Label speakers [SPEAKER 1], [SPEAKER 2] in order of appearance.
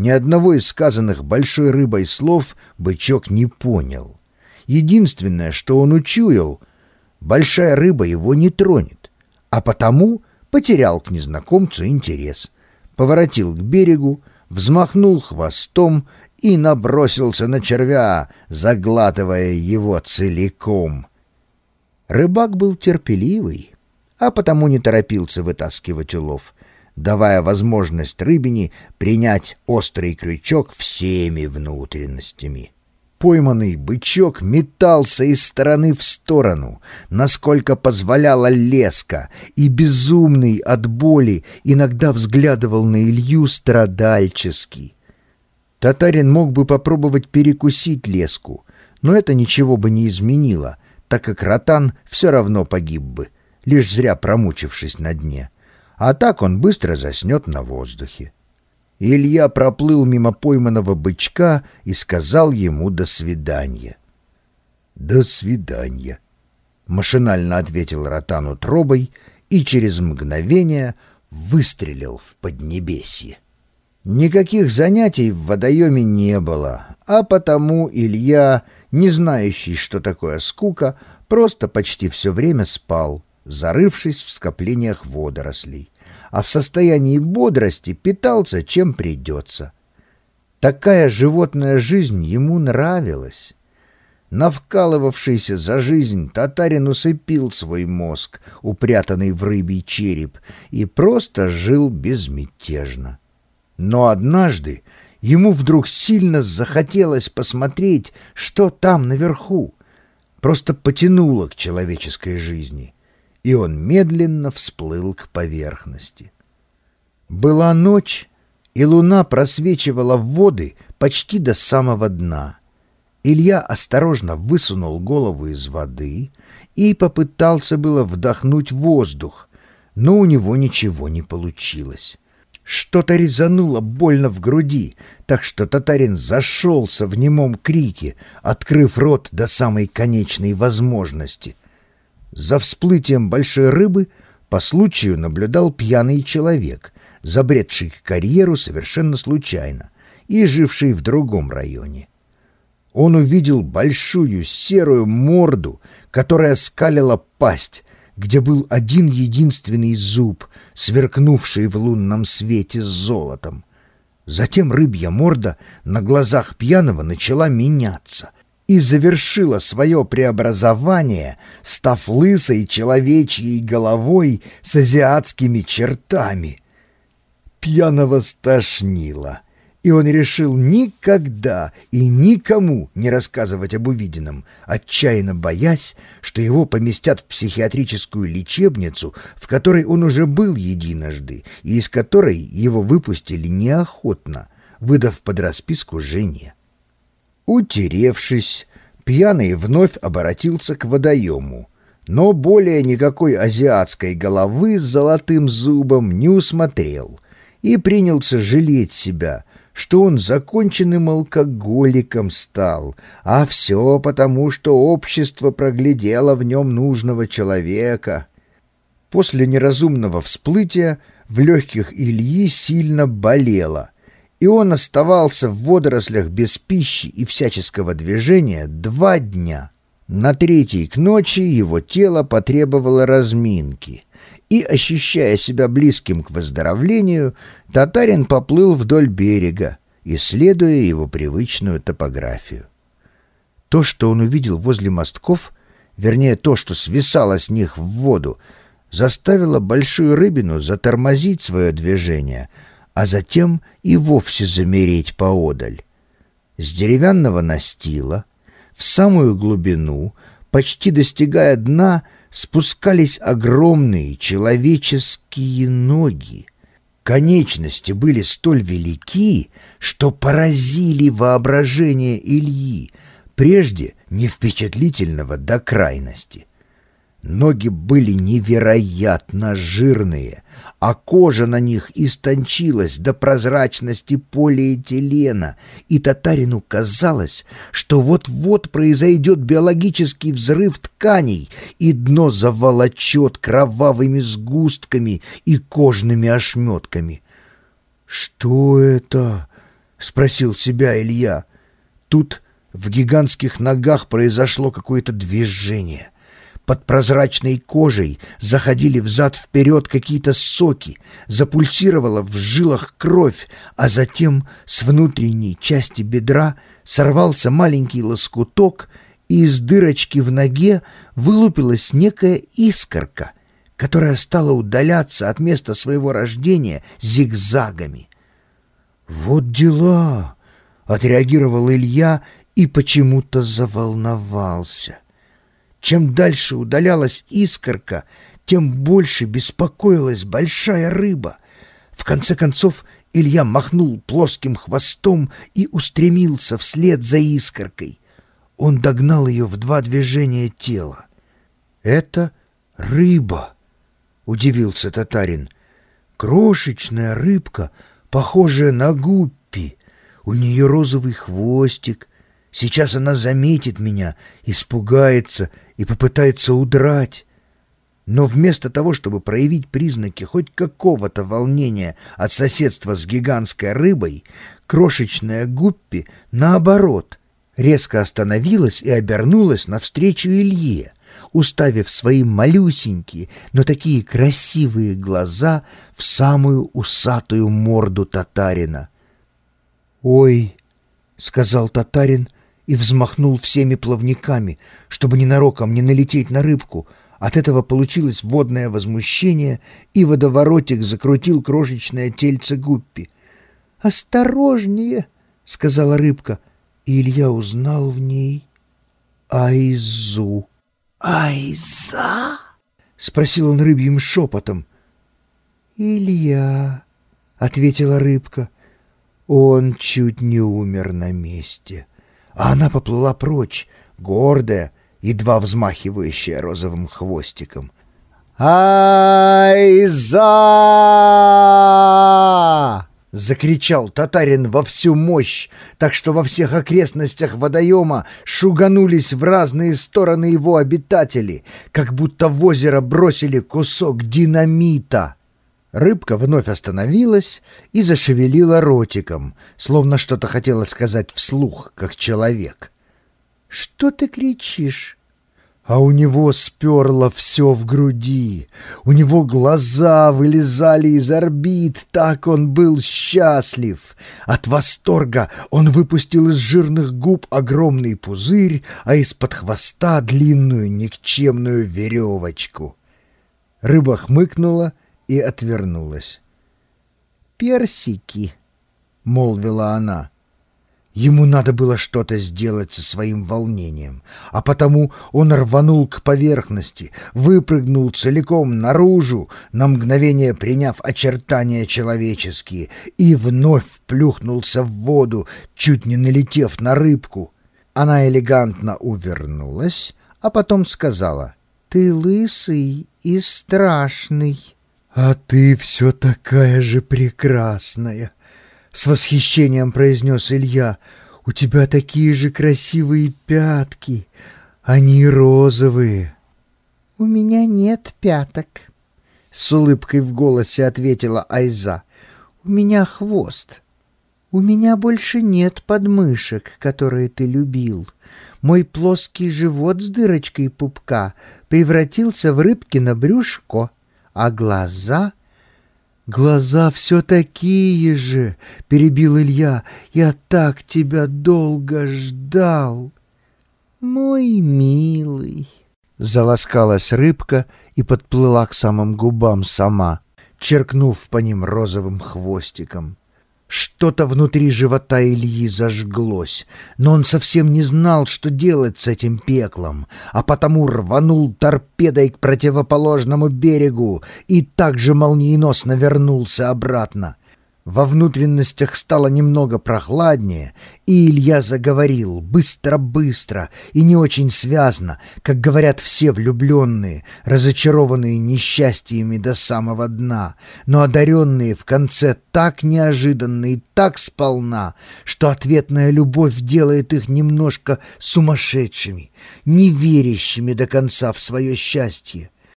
[SPEAKER 1] Ни одного из сказанных большой рыбой слов бычок не понял. Единственное, что он учуял, большая рыба его не тронет, а потому потерял к незнакомцу интерес. Поворотил к берегу, взмахнул хвостом и набросился на червя, заглатывая его целиком. Рыбак был терпеливый, а потому не торопился вытаскивать улов, давая возможность рыбине принять острый крючок всеми внутренностями. Пойманный бычок метался из стороны в сторону, насколько позволяла леска, и безумный от боли иногда взглядывал на Илью страдальчески. Татарин мог бы попробовать перекусить леску, но это ничего бы не изменило, так как ротан все равно погиб бы, лишь зря промучившись на дне. А так он быстро заснет на воздухе. Илья проплыл мимо пойманного бычка и сказал ему «до свидания». «До свидания», — машинально ответил Ротану тробой и через мгновение выстрелил в Поднебесье. Никаких занятий в водоеме не было, а потому Илья, не знающий, что такое скука, просто почти все время спал, зарывшись в скоплениях водорослей а в состоянии бодрости питался чем придется. Такая животная жизнь ему нравилась. Навкалывавшийся за жизнь, татарин усыпил свой мозг, упрятанный в рыбий череп, и просто жил безмятежно. Но однажды ему вдруг сильно захотелось посмотреть, что там наверху. Просто потянуло к человеческой жизни — и он медленно всплыл к поверхности. Была ночь, и луна просвечивала в воды почти до самого дна. Илья осторожно высунул голову из воды и попытался было вдохнуть воздух, но у него ничего не получилось. Что-то резануло больно в груди, так что татарин зашелся в немом крике, открыв рот до самой конечной возможности. За всплытием большой рыбы по случаю наблюдал пьяный человек, забредший карьеру совершенно случайно и живший в другом районе. Он увидел большую серую морду, которая скалила пасть, где был один единственный зуб, сверкнувший в лунном свете с золотом. Затем рыбья морда на глазах пьяного начала меняться — и завершила свое преобразование, став лысой человечьей головой с азиатскими чертами. Пьяного стошнило, и он решил никогда и никому не рассказывать об увиденном, отчаянно боясь, что его поместят в психиатрическую лечебницу, в которой он уже был единожды, и из которой его выпустили неохотно, выдав под расписку жене. Утеревшись, пьяный вновь обратился к водоему, но более никакой азиатской головы с золотым зубом не усмотрел и принялся жалеть себя, что он законченным алкоголиком стал, а все потому, что общество проглядело в нем нужного человека. После неразумного всплытия в легких Ильи сильно болело — и он оставался в водорослях без пищи и всяческого движения два дня. На третий к ночи его тело потребовало разминки, и, ощущая себя близким к выздоровлению, татарин поплыл вдоль берега, исследуя его привычную топографию. То, что он увидел возле мостков, вернее, то, что свисало с них в воду, заставило большую рыбину затормозить свое движение — а затем и вовсе замереть поодаль. С деревянного настила в самую глубину, почти достигая дна, спускались огромные человеческие ноги. Конечности были столь велики, что поразили воображение Ильи, прежде не впечатлительного до крайности. Ноги были невероятно жирные, а кожа на них истончилась до прозрачности полиэтилена, и татарину казалось, что вот-вот произойдет биологический взрыв тканей, и дно заволочет кровавыми сгустками и кожными ошметками. «Что это?» — спросил себя Илья. Тут в гигантских ногах произошло какое-то движение. Под прозрачной кожей заходили взад-вперед какие-то соки, запульсировала в жилах кровь, а затем с внутренней части бедра сорвался маленький лоскуток, и из дырочки в ноге вылупилась некая искорка, которая стала удаляться от места своего рождения зигзагами. «Вот дела!» — отреагировал Илья и почему-то заволновался. Чем дальше удалялась искорка, тем больше беспокоилась большая рыба. В конце концов Илья махнул плоским хвостом и устремился вслед за искоркой. Он догнал ее в два движения тела. «Это рыба!» — удивился татарин. «Крошечная рыбка, похожая на гуппи. У нее розовый хвостик. Сейчас она заметит меня, испугается и попытается удрать. Но вместо того, чтобы проявить признаки хоть какого-то волнения от соседства с гигантской рыбой, крошечная гуппи, наоборот, резко остановилась и обернулась навстречу Илье, уставив свои малюсенькие, но такие красивые глаза в самую усатую морду татарина. «Ой!» — сказал татарин — и взмахнул всеми плавниками, чтобы ненароком не налететь на рыбку. От этого получилось водное возмущение, и водоворотик закрутил крошечное тельце гуппи. «Осторожнее!» — сказала рыбка, и Илья узнал в ней Айзу. «Айза?» — спросил он рыбьим шепотом. «Илья», — ответила рыбка, — «он чуть не умер на месте» а она поплыла прочь, гордая, едва взмахивающая розовым хвостиком. «Ай-за!» — закричал татарин во всю мощь, так что во всех окрестностях водоема шуганулись в разные стороны его обитатели, как будто в озеро бросили кусок динамита. Рыбка вновь остановилась и зашевелила ротиком, словно что-то хотела сказать вслух, как человек. «Что ты кричишь?» А у него сперло все в груди, у него глаза вылезали из орбит, так он был счастлив. От восторга он выпустил из жирных губ огромный пузырь, а из-под хвоста длинную никчемную веревочку. Рыба хмыкнула и отвернулась. «Персики», — молвила она. Ему надо было что-то сделать со своим волнением, а потому он рванул к поверхности, выпрыгнул целиком наружу, на мгновение приняв очертания человеческие, и вновь плюхнулся в воду, чуть не налетев на рыбку. Она элегантно увернулась, а потом сказала, «Ты лысый и страшный». «А ты все такая же прекрасная!» — с восхищением произнес Илья. «У тебя такие же красивые пятки, они розовые». «У меня нет пяток», — с улыбкой в голосе ответила Айза. «У меня хвост. У меня больше нет подмышек, которые ты любил. Мой плоский живот с дырочкой пупка превратился в рыбкино брюшко» а глаза... «Глаза все такие же!» — перебил Илья. «Я так тебя долго ждал!» «Мой милый!» — заласкалась рыбка и подплыла к самым губам сама, черкнув по ним розовым хвостиком. Что-то внутри живота Ильи зажглось, но он совсем не знал, что делать с этим пеклом, а потому рванул торпедой к противоположному берегу и также молниеносно вернулся обратно. Во внутренностях стало немного прохладнее, и Илья заговорил быстро-быстро и не очень связно, как говорят все влюбленные, разочарованные несчастьями до самого дна, но одаренные в конце так неожиданно и так сполна, что ответная любовь делает их немножко сумасшедшими, не верящими до конца в свое счастье.